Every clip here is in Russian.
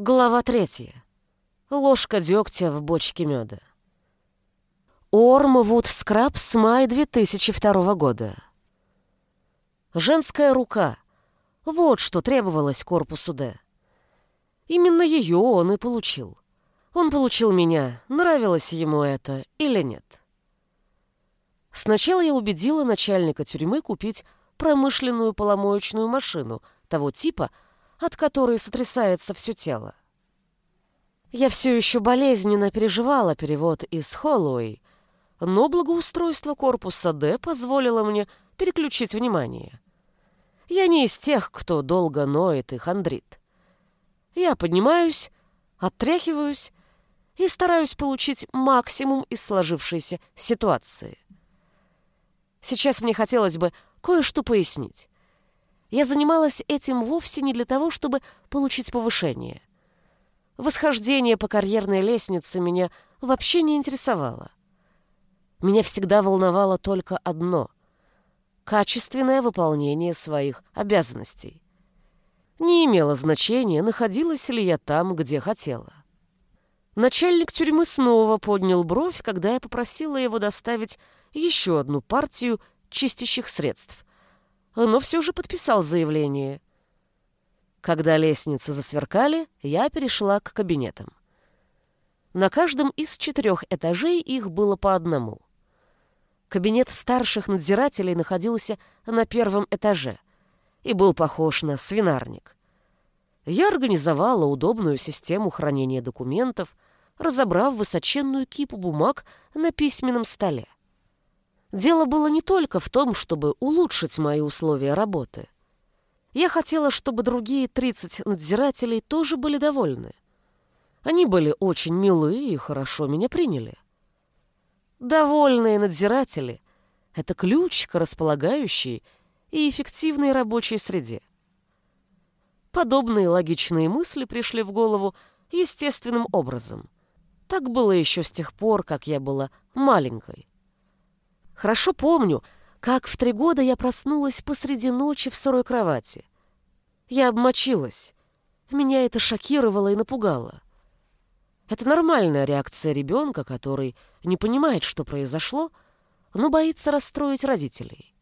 Глава третья. Ложка дегтя в бочке меда. Ормвуд Скрабс, май 2002 года. Женская рука. Вот что требовалось корпусу Д. Именно ее он и получил. Он получил меня, нравилось ему это или нет. Сначала я убедила начальника тюрьмы купить промышленную поломоечную машину того типа, от которой сотрясается все тело. Я все еще болезненно переживала перевод из Холлоуэй, но благоустройство корпуса Д позволило мне переключить внимание. Я не из тех, кто долго ноет и хандрит. Я поднимаюсь, оттряхиваюсь и стараюсь получить максимум из сложившейся ситуации. Сейчас мне хотелось бы кое-что пояснить. Я занималась этим вовсе не для того, чтобы получить повышение. Восхождение по карьерной лестнице меня вообще не интересовало. Меня всегда волновало только одно — качественное выполнение своих обязанностей. Не имело значения, находилась ли я там, где хотела. Начальник тюрьмы снова поднял бровь, когда я попросила его доставить еще одну партию чистящих средств, но все же подписал заявление. Когда лестницы засверкали, я перешла к кабинетам. На каждом из четырех этажей их было по одному. Кабинет старших надзирателей находился на первом этаже и был похож на свинарник. Я организовала удобную систему хранения документов, разобрав высоченную кипу бумаг на письменном столе. Дело было не только в том, чтобы улучшить мои условия работы. Я хотела, чтобы другие 30 надзирателей тоже были довольны. Они были очень милы и хорошо меня приняли. Довольные надзиратели — это ключ к располагающей и эффективной рабочей среде. Подобные логичные мысли пришли в голову естественным образом. Так было еще с тех пор, как я была маленькой. Хорошо помню, как в три года я проснулась посреди ночи в сырой кровати. Я обмочилась. Меня это шокировало и напугало. Это нормальная реакция ребенка, который не понимает, что произошло, но боится расстроить родителей.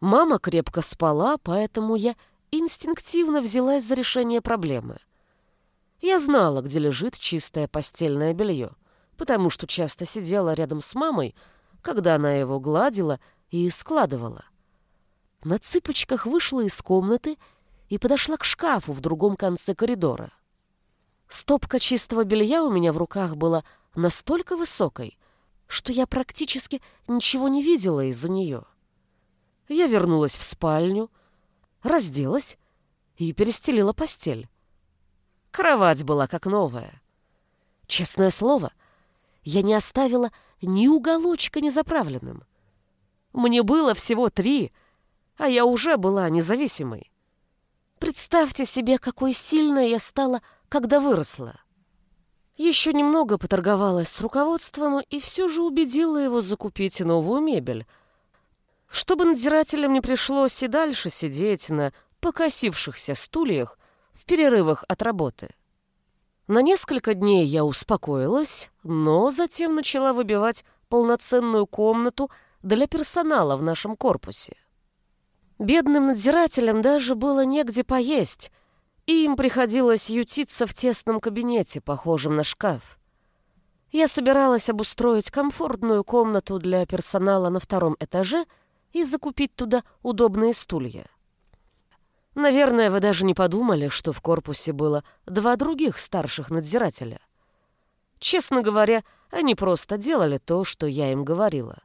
Мама крепко спала, поэтому я инстинктивно взялась за решение проблемы. Я знала, где лежит чистое постельное белье, потому что часто сидела рядом с мамой, когда она его гладила и складывала. На цыпочках вышла из комнаты и подошла к шкафу в другом конце коридора. Стопка чистого белья у меня в руках была настолько высокой, что я практически ничего не видела из-за нее. Я вернулась в спальню, разделась и перестелила постель. Кровать была как новая. Честное слово, я не оставила ни уголочка незаправленным. Мне было всего три, а я уже была независимой. Представьте себе, какой сильной я стала, когда выросла. Еще немного поторговалась с руководством и все же убедила его закупить новую мебель, чтобы надзирателям не пришлось и дальше сидеть на покосившихся стульях в перерывах от работы. На несколько дней я успокоилась, но затем начала выбивать полноценную комнату для персонала в нашем корпусе. Бедным надзирателям даже было негде поесть, и им приходилось ютиться в тесном кабинете, похожем на шкаф. Я собиралась обустроить комфортную комнату для персонала на втором этаже и закупить туда удобные стулья. Наверное, вы даже не подумали, что в корпусе было два других старших надзирателя. Честно говоря, они просто делали то, что я им говорила.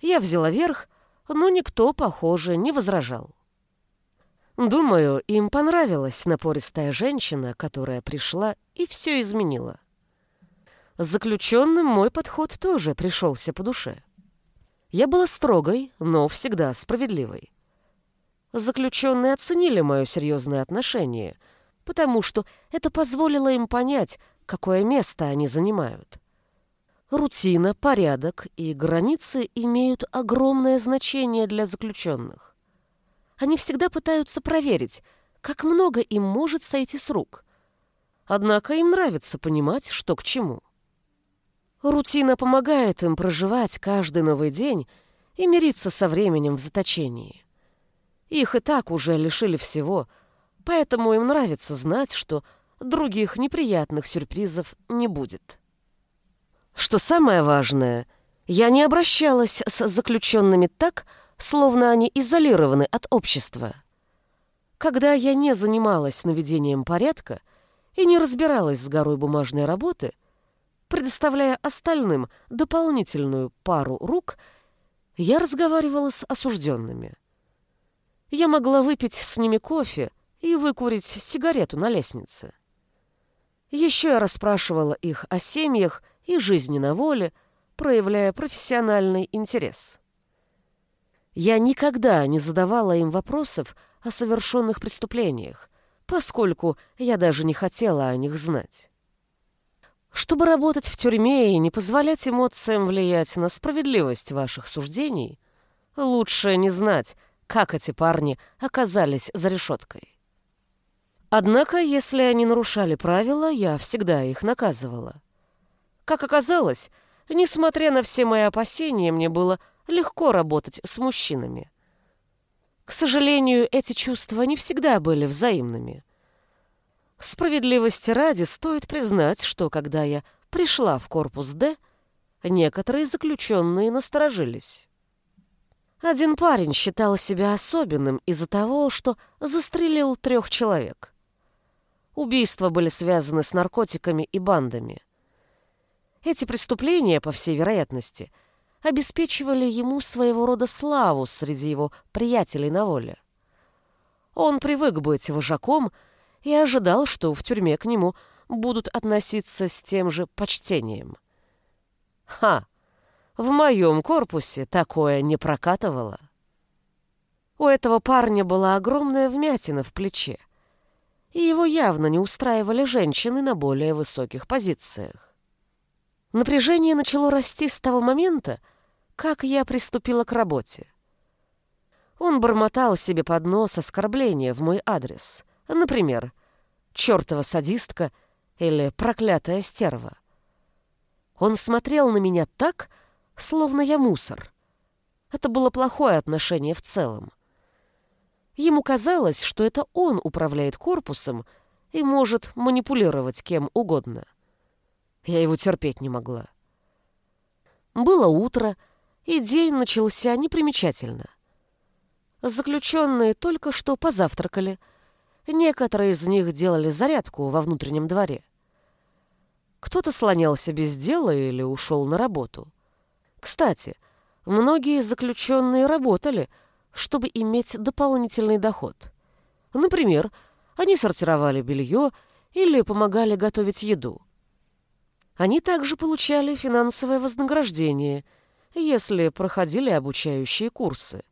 Я взяла верх, но никто, похоже, не возражал. Думаю, им понравилась напористая женщина, которая пришла и все изменила. Заключенным мой подход тоже пришелся по душе. Я была строгой, но всегда справедливой. Заключенные оценили мое серьезное отношение, потому что это позволило им понять, какое место они занимают. Рутина, порядок и границы имеют огромное значение для заключенных. Они всегда пытаются проверить, как много им может сойти с рук. Однако им нравится понимать, что к чему. Рутина помогает им проживать каждый новый день и мириться со временем в заточении. Их и так уже лишили всего, поэтому им нравится знать, что других неприятных сюрпризов не будет. Что самое важное, я не обращалась с заключенными так, словно они изолированы от общества. Когда я не занималась наведением порядка и не разбиралась с горой бумажной работы, предоставляя остальным дополнительную пару рук, я разговаривала с осужденными. Я могла выпить с ними кофе и выкурить сигарету на лестнице. Еще я расспрашивала их о семьях и жизни на воле, проявляя профессиональный интерес. Я никогда не задавала им вопросов о совершенных преступлениях, поскольку я даже не хотела о них знать. Чтобы работать в тюрьме и не позволять эмоциям влиять на справедливость ваших суждений, лучше не знать, как эти парни оказались за решеткой. Однако, если они нарушали правила, я всегда их наказывала. Как оказалось, несмотря на все мои опасения, мне было легко работать с мужчинами. К сожалению, эти чувства не всегда были взаимными. Справедливости ради стоит признать, что когда я пришла в корпус «Д», некоторые заключенные насторожились. Один парень считал себя особенным из-за того, что застрелил трех человек. Убийства были связаны с наркотиками и бандами. Эти преступления, по всей вероятности, обеспечивали ему своего рода славу среди его приятелей на воле. Он привык быть вожаком и ожидал, что в тюрьме к нему будут относиться с тем же почтением. Ха! В моем корпусе такое не прокатывало. У этого парня была огромная вмятина в плече, и его явно не устраивали женщины на более высоких позициях. Напряжение начало расти с того момента, как я приступила к работе. Он бормотал себе под нос оскорбления в мой адрес. Например, «чертова садистка» или «проклятая стерва». Он смотрел на меня так, словно я мусор. Это было плохое отношение в целом. Ему казалось, что это он управляет корпусом и может манипулировать кем угодно. Я его терпеть не могла. Было утро, и день начался непримечательно. Заключенные только что позавтракали. Некоторые из них делали зарядку во внутреннем дворе. Кто-то слонялся без дела или ушел на работу. Кстати, многие заключенные работали, чтобы иметь дополнительный доход. Например, они сортировали белье или помогали готовить еду. Они также получали финансовое вознаграждение, если проходили обучающие курсы.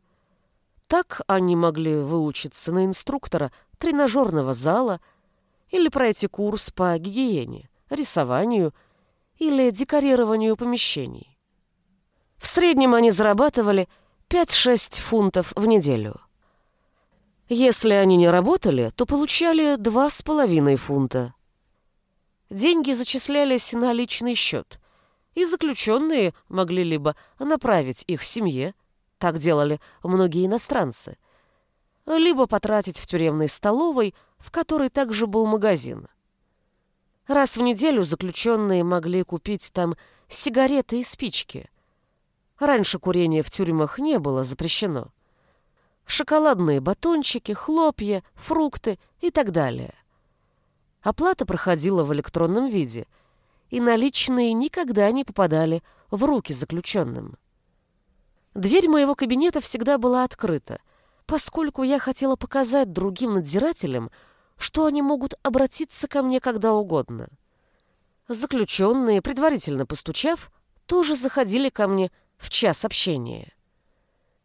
Так они могли выучиться на инструктора тренажерного зала или пройти курс по гигиене, рисованию или декорированию помещений. В среднем они зарабатывали 5-6 фунтов в неделю. Если они не работали, то получали 2,5 фунта. Деньги зачислялись на личный счет, и заключенные могли либо направить их семье, так делали многие иностранцы, либо потратить в тюремной столовой, в которой также был магазин. Раз в неделю заключенные могли купить там сигареты и спички. Раньше курение в тюрьмах не было запрещено. Шоколадные батончики, хлопья, фрукты и так далее. Оплата проходила в электронном виде, и наличные никогда не попадали в руки заключенным. Дверь моего кабинета всегда была открыта, поскольку я хотела показать другим надзирателям, что они могут обратиться ко мне когда угодно. Заключенные, предварительно постучав, тоже заходили ко мне в час общения.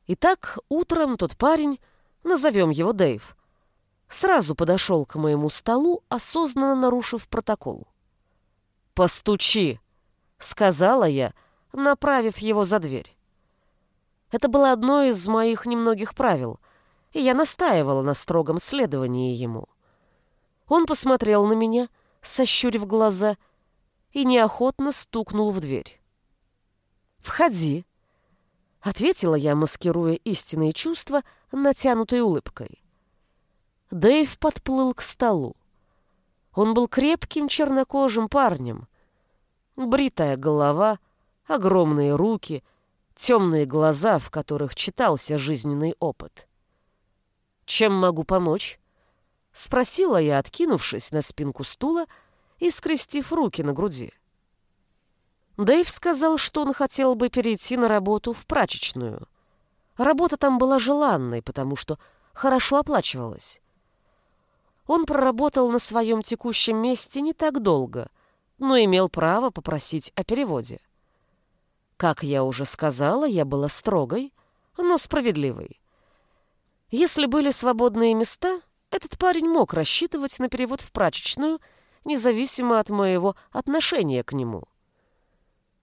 Итак, утром тот парень, назовем его Дэйв, сразу подошел к моему столу, осознанно нарушив протокол. «Постучи!» — сказала я, направив его за дверь. Это было одно из моих немногих правил, и я настаивала на строгом следовании ему. Он посмотрел на меня, сощурив глаза, и неохотно стукнул в дверь. «Входи», — ответила я, маскируя истинные чувства натянутой улыбкой. Дэйв подплыл к столу. Он был крепким чернокожим парнем. Бритая голова, огромные руки, темные глаза, в которых читался жизненный опыт. «Чем могу помочь?» — спросила я, откинувшись на спинку стула и скрестив руки на груди. Дэйв сказал, что он хотел бы перейти на работу в прачечную. Работа там была желанной, потому что хорошо оплачивалась. Он проработал на своем текущем месте не так долго, но имел право попросить о переводе. Как я уже сказала, я была строгой, но справедливой. Если были свободные места, этот парень мог рассчитывать на перевод в прачечную, независимо от моего отношения к нему.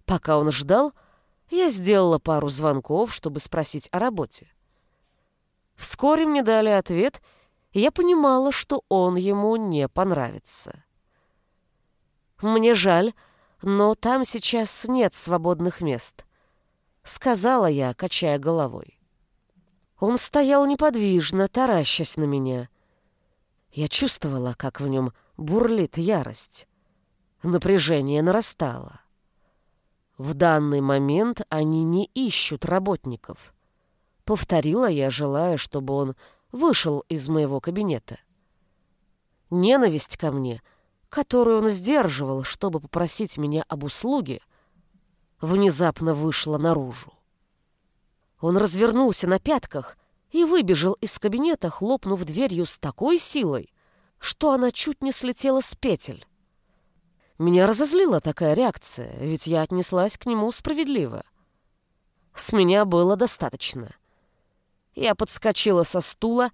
Пока он ждал, я сделала пару звонков, чтобы спросить о работе. Вскоре мне дали ответ, и я понимала, что он ему не понравится. «Мне жаль, но там сейчас нет свободных мест», — сказала я, качая головой. Он стоял неподвижно, таращась на меня. Я чувствовала, как в нем бурлит ярость. Напряжение нарастало. В данный момент они не ищут работников. Повторила я, желая, чтобы он вышел из моего кабинета. Ненависть ко мне, которую он сдерживал, чтобы попросить меня об услуге, внезапно вышла наружу. Он развернулся на пятках и выбежал из кабинета, хлопнув дверью с такой силой, что она чуть не слетела с петель. Меня разозлила такая реакция, ведь я отнеслась к нему справедливо. С меня было достаточно. Я подскочила со стула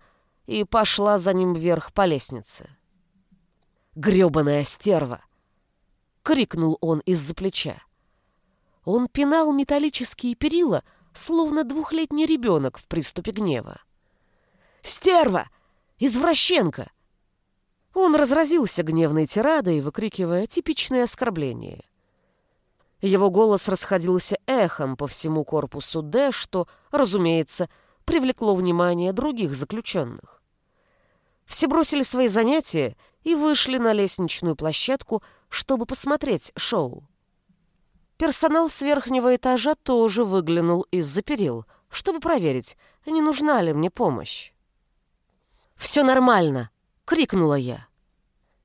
и пошла за ним вверх по лестнице. «Грёбаная стерва!» — крикнул он из-за плеча. Он пинал металлические перила, словно двухлетний ребенок в приступе гнева. «Стерва! Извращенка! Он разразился гневной тирадой, выкрикивая типичные оскорбления. Его голос расходился эхом по всему корпусу Д, что, разумеется, привлекло внимание других заключенных. Все бросили свои занятия и вышли на лестничную площадку, чтобы посмотреть шоу. Персонал с верхнего этажа тоже выглянул из-за перил, чтобы проверить, не нужна ли мне помощь. «Все нормально!» Крикнула я.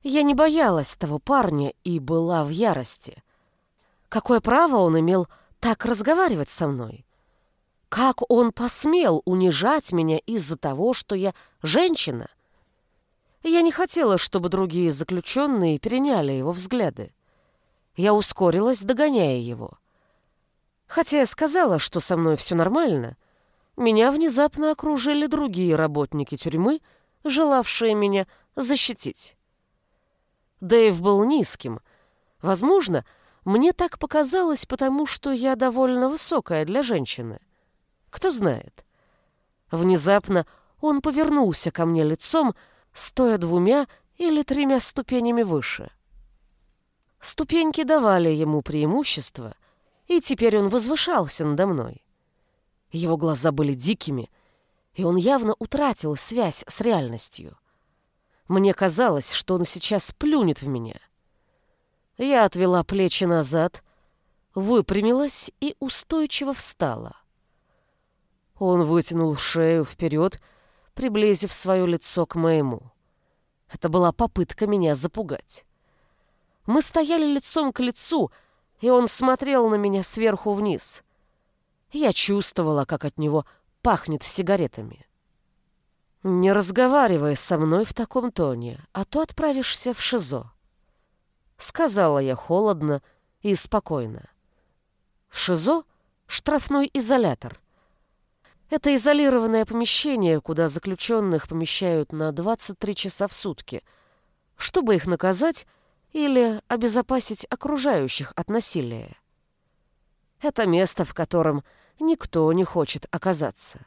Я не боялась того парня и была в ярости. Какое право он имел так разговаривать со мной? Как он посмел унижать меня из-за того, что я женщина? Я не хотела, чтобы другие заключенные переняли его взгляды. Я ускорилась, догоняя его. Хотя я сказала, что со мной все нормально, меня внезапно окружили другие работники тюрьмы — желавшая меня защитить. Дэйв был низким. Возможно, мне так показалось, потому что я довольно высокая для женщины. Кто знает. Внезапно он повернулся ко мне лицом, стоя двумя или тремя ступенями выше. Ступеньки давали ему преимущество, и теперь он возвышался надо мной. Его глаза были дикими, и он явно утратил связь с реальностью. Мне казалось, что он сейчас плюнет в меня. Я отвела плечи назад, выпрямилась и устойчиво встала. Он вытянул шею вперед, приблизив свое лицо к моему. Это была попытка меня запугать. Мы стояли лицом к лицу, и он смотрел на меня сверху вниз. Я чувствовала, как от него пахнет сигаретами. Не разговаривай со мной в таком тоне, а то отправишься в ШИЗО. Сказала я холодно и спокойно. ШИЗО — штрафной изолятор. Это изолированное помещение, куда заключенных помещают на 23 часа в сутки, чтобы их наказать или обезопасить окружающих от насилия. Это место, в котором никто не хочет оказаться.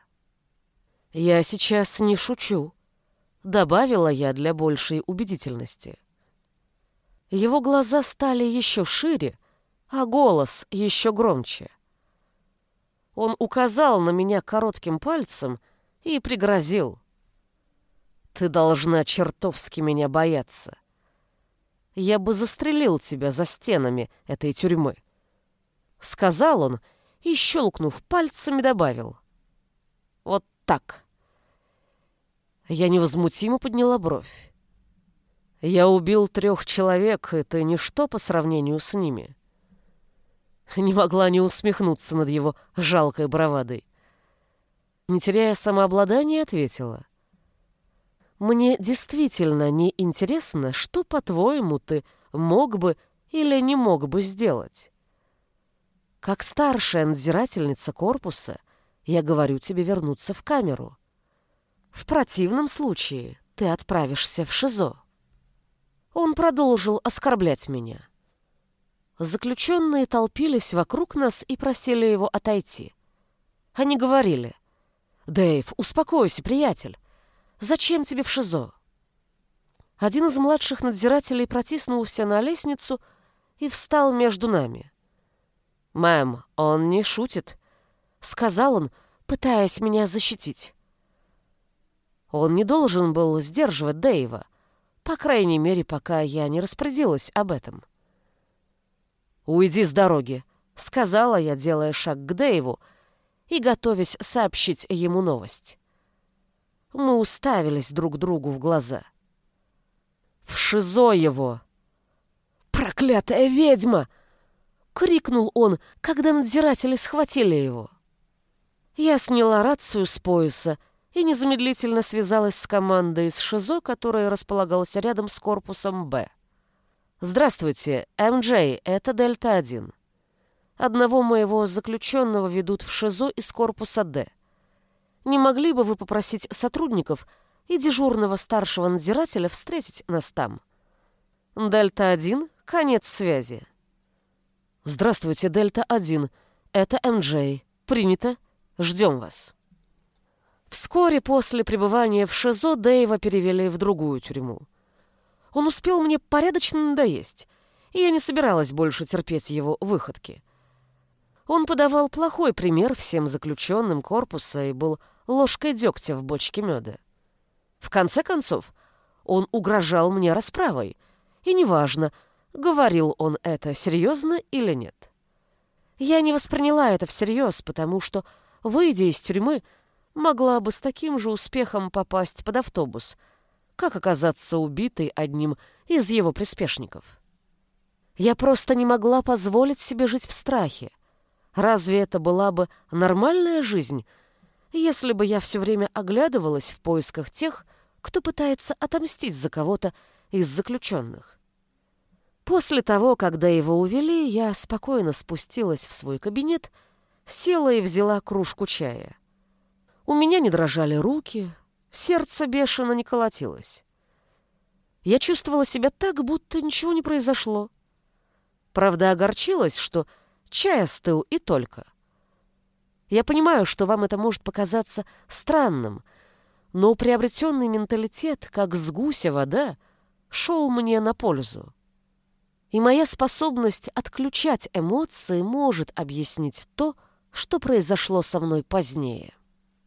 «Я сейчас не шучу», — добавила я для большей убедительности. Его глаза стали еще шире, а голос еще громче. Он указал на меня коротким пальцем и пригрозил. «Ты должна чертовски меня бояться. Я бы застрелил тебя за стенами этой тюрьмы». Сказал он и, щелкнув пальцами, добавил. «Вот так». Я невозмутимо подняла бровь. «Я убил трех человек, это ничто по сравнению с ними». Не могла не усмехнуться над его жалкой бравадой. Не теряя самообладания, ответила. «Мне действительно не интересно, что, по-твоему, ты мог бы или не мог бы сделать. Как старшая надзирательница корпуса, я говорю тебе вернуться в камеру. В противном случае ты отправишься в ШИЗО». Он продолжил оскорблять меня. Заключенные толпились вокруг нас и просили его отойти. Они говорили, «Дэйв, успокойся, приятель. Зачем тебе в ШИЗО?» Один из младших надзирателей протиснулся на лестницу и встал между нами. «Мэм, он не шутит», — сказал он, пытаясь меня защитить. Он не должен был сдерживать Дэйва, по крайней мере, пока я не распорядилась об этом. «Уйди с дороги», — сказала я, делая шаг к Дэйву и готовясь сообщить ему новость. Мы уставились друг другу в глаза. «В ШИЗО его!» «Проклятая ведьма!» — крикнул он, когда надзиратели схватили его. Я сняла рацию с пояса и незамедлительно связалась с командой из ШИЗО, которая располагалась рядом с корпусом «Б». «Здравствуйте, МД, это Дельта-1. Одного моего заключенного ведут в ШИЗО из корпуса «Д». Не могли бы вы попросить сотрудников и дежурного старшего надзирателя встретить нас там?» «Дельта-1, конец связи». «Здравствуйте, Дельта-1, это МД. Принято. Ждем вас». Вскоре после пребывания в ШИЗО Дэйва перевели в другую тюрьму. Он успел мне порядочно надоесть, и я не собиралась больше терпеть его выходки. Он подавал плохой пример всем заключенным корпуса и был ложкой дегтя в бочке меда. В конце концов, он угрожал мне расправой, и неважно, говорил он это серьезно или нет. Я не восприняла это всерьез, потому что, выйдя из тюрьмы, могла бы с таким же успехом попасть под автобус — как оказаться убитой одним из его приспешников. Я просто не могла позволить себе жить в страхе. Разве это была бы нормальная жизнь, если бы я все время оглядывалась в поисках тех, кто пытается отомстить за кого-то из заключенных? После того, когда его увели, я спокойно спустилась в свой кабинет, села и взяла кружку чая. У меня не дрожали руки, Сердце бешено не колотилось. Я чувствовала себя так, будто ничего не произошло. Правда, огорчилась, что чай остыл и только. Я понимаю, что вам это может показаться странным, но приобретенный менталитет, как с гуся вода, шел мне на пользу. И моя способность отключать эмоции может объяснить то, что произошло со мной позднее.